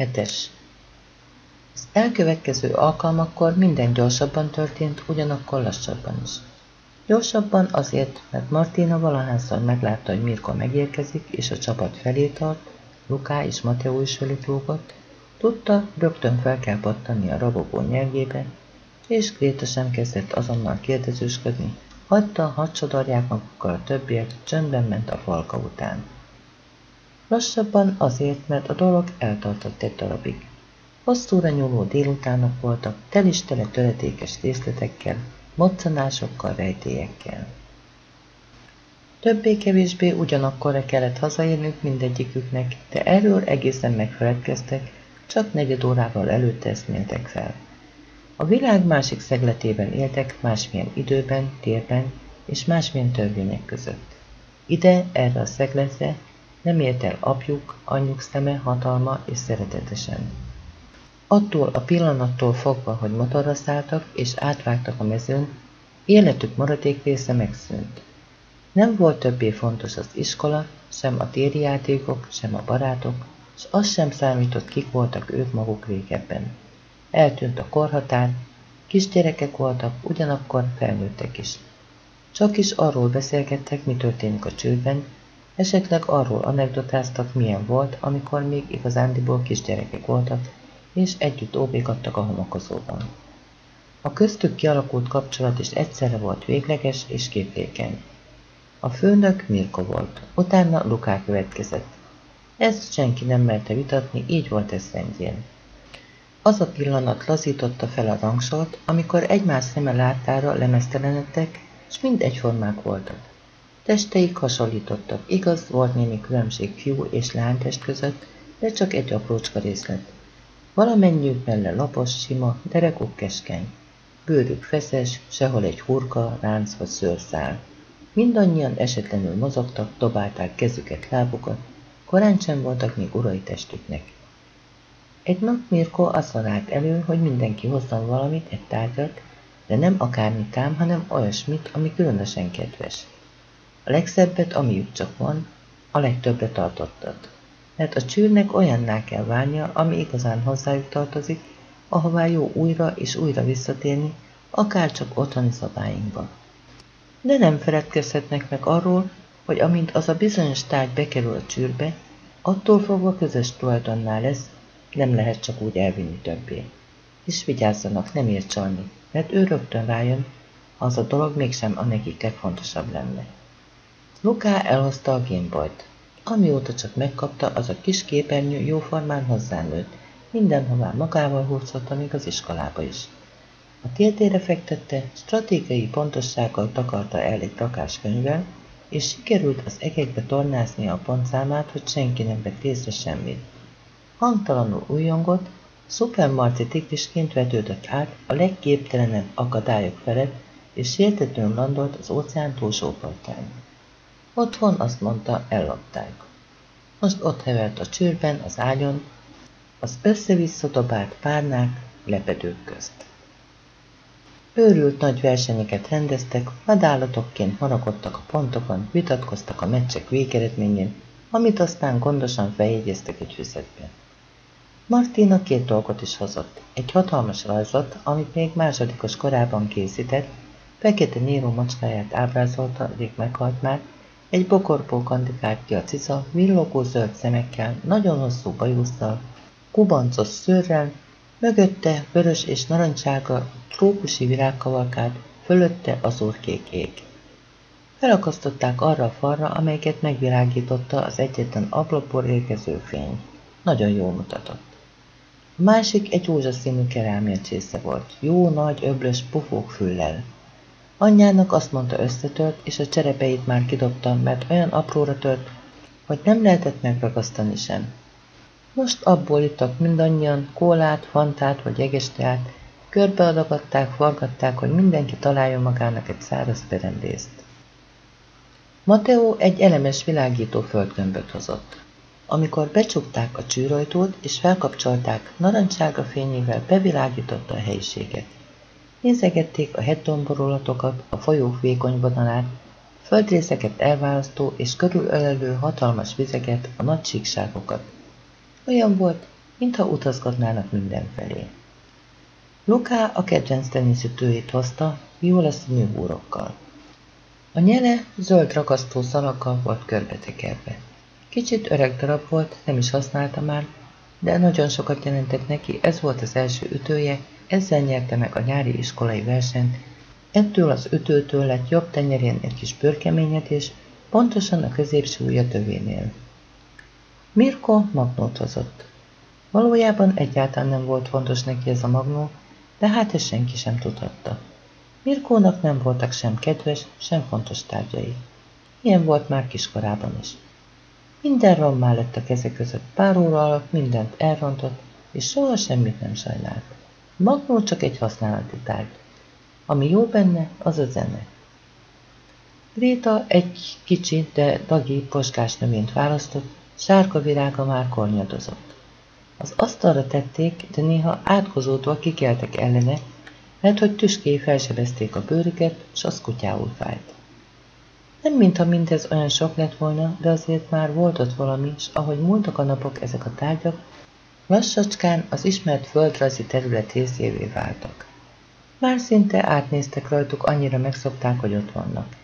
Hetes. Az elkövetkező alkalmakkor minden gyorsabban történt, ugyanakkor lassabban is. Gyorsabban azért, mert Martina valahányszor meglátta, hogy Mirko megérkezik, és a csapat felé tart, Luká és Mateo is velük lógott, tudta, rögtön fel kell pattani a rabogó nyelvjébe, és Gréta sem kezdett azonnal kérdezősködni, hagyta, hadd sodorják magukkal a többiek, csöndben ment a falka után. Lassabban azért, mert a dolog eltartott egy darabig. Hosszúra nyúló délutánok voltak, telistele töredékes részletekkel, moccanásokkal, rejtélyekkel. Többé-kevésbé ugyanakkorra kellett hazaérnünk mindegyiküknek, de erről egészen megfeledkeztek, csak negyed órával előtte eszméltek fel. A világ másik szegletében éltek másmilyen időben, térben és másmilyen törvények között. Ide, erre a szegletre nem ért el apjuk, anyjuk szeme, hatalma és szeretetesen. Attól a pillanattól fogva, hogy motorra szálltak és átvágtak a mezőn, életük maradék része megszűnt. Nem volt többé fontos az iskola, sem a téri játékok, sem a barátok, és az sem számított, kik voltak ők maguk régebben. Eltűnt a korhatár, kisgyerekek voltak, ugyanakkor felnőttek is. Csak is arról beszélgettek, mi történik a csőben, esetleg arról anekdotáztak, milyen volt, amikor még igazándiból kisgyerekek voltak, és együtt óbégattak a homokozóban. A köztük kialakult kapcsolat is egyszerre volt végleges és képlékeny. A főnök Mirko volt, utána Luká következett. Ezt senki nem merte vitatni, így volt ez rendjén. Az a pillanat lazította fel a rangsort, amikor egymás szeme látára lemeztelenedtek, és mind egyformák voltak. Testeik hasonlítottak, igaz, volt némi különbség fiú és lánytest között, de csak egy aprócska részlet. Valamennyiük melle lapos, sima, derekuk keskeny. Bőrük feszes, sehol egy hurka, ránc vagy szőrszál. Mindannyian esetlenül mozogtak, dobálták kezüket, lábukat, korán sem voltak még urai testüknek. Egy nap Mirko azzal állt elő, hogy mindenki hozzon valamit, egy tárgyat, de nem akármit ám, hanem olyasmit, ami különösen kedves. A legszebbet, amiük csak van, a legtöbbre tartottat. Mert a csűrnek olyanná kell válnia, ami igazán hozzájuk tartozik, ahová jó újra és újra visszatérni, akár csak otthoni szabályunkba. De nem feledkezhetnek meg arról, hogy amint az a bizonyos tárgy bekerül a csűrbe, attól fogva közös tulajdonná lesz, nem lehet csak úgy elvinni többé. És vigyázzanak, nem ér csalni, mert ő rögtön rájön, az a dolog mégsem a nekik legfontosabb lenne. Luká elhozta a Gameboyt. Amióta csak megkapta, az a kis képernyő jóformán hozzánőtt, mindenhová magával húzhatta még az iskolába is. A tértére fektette, stratégiai pontossággal takarta el egy rakáskönyvvel, és sikerült az egekbe tornázni a pontszámát, hogy senki nem vett észre semmit. Hangtalanul újongott, szupermarci tigrisként vetődött át a legképtelenebb akadályok felett, és sértetően landolt az óceán túlsó partján. Otthon azt mondta, ellopták. Most ott hevert a csőrben, az ágyon, az össze-vissza dobált párnák, lepedők közt. Őrült nagy versenyeket rendeztek, vadállatokként marakodtak a pontokon, vitatkoztak a meccsek végeredményén, amit aztán gondosan feljegyeztek egy füzetbe. Martina két dolgot is hozott. Egy hatalmas rajzot, amit még másodikos korában készített, Fekete Néró macskáját ábrázolta, rég meghalt már, egy bokorpó kandikált ki a cica, villogó zöld szemekkel, nagyon hosszú bajusszal, kubancos szőrrel, mögötte vörös és narancsága trópusi virágkavalkád, fölötte az kék ég. Felakasztották arra a falra, amelyiket megvilágította az egyetlen ablakból érkező fény. Nagyon jól mutatott. A másik egy rózsaszínű kerámia csésze volt, jó nagy öblös pufók füllel. Anyjának azt mondta összetört, és a cserepeit már kidobtam, mert olyan apróra tört, hogy nem lehetett megragasztani sem. Most abból ittak mindannyian, kólát, fantát vagy egesteát, körbeadogatták, forgatták, hogy mindenki találjon magának egy száraz peremrészt. Mateo egy elemes világító földgömböt hozott. Amikor becsukták a csűrajtót és felkapcsolták, narancsága fényével bevilágította a helyiséget. Nézegették a hegytomborolatokat, a folyók vékony vonalát, földrészeket elválasztó és körülölelő hatalmas vizeket, a nagy síkságokat. Olyan volt, mintha utazgatnának mindenfelé. Luká a kedvenc teniszütőjét hozta, viola színű búrokkal. A nyele zöld ragasztó szalakkal volt körbetekerve. Kicsit öreg darab volt, nem is használta már, de nagyon sokat jelentett neki, ez volt az első ütője, ezzel nyerte meg a nyári iskolai versenyt, ettől az ütőtől lett jobb tenyerén egy kis és pontosan a középső tövénél. Mirko magnót hozott. Valójában egyáltalán nem volt fontos neki ez a magnó, de hát ezt senki sem tudhatta. Mirkónak nem voltak sem kedves, sem fontos tárgyai. Ilyen volt már kiskorában is. Minden rommá lett a keze között pár óra alatt, mindent elrontott, és soha semmit nem sajnált. Magnó csak egy használati tárgy. Ami jó benne, az a zene. Gréta egy kicsi, de dagi poskás növényt választott, sárga virága már kornyadozott. Az asztalra tették, de néha átkozódva kikeltek ellene, mert hogy tüskéi felsebezték a bőrüket, s az kutyául fájt. Nem mintha mindez olyan sok lett volna, de azért már volt ott valami, és ahogy múltak a napok ezek a tárgyak, lassacskán az ismert földrajzi terület részévé váltak. Már szinte átnéztek rajtuk, annyira megszokták, hogy ott vannak.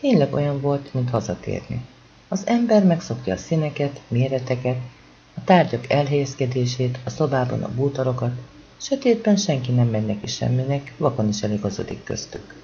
Tényleg olyan volt, mint hazatérni. Az ember megszokja a színeket, méreteket, a tárgyak elhelyezkedését, a szobában a bútorokat, sötétben senki nem megy neki semminek, vakon is eligazodik köztük.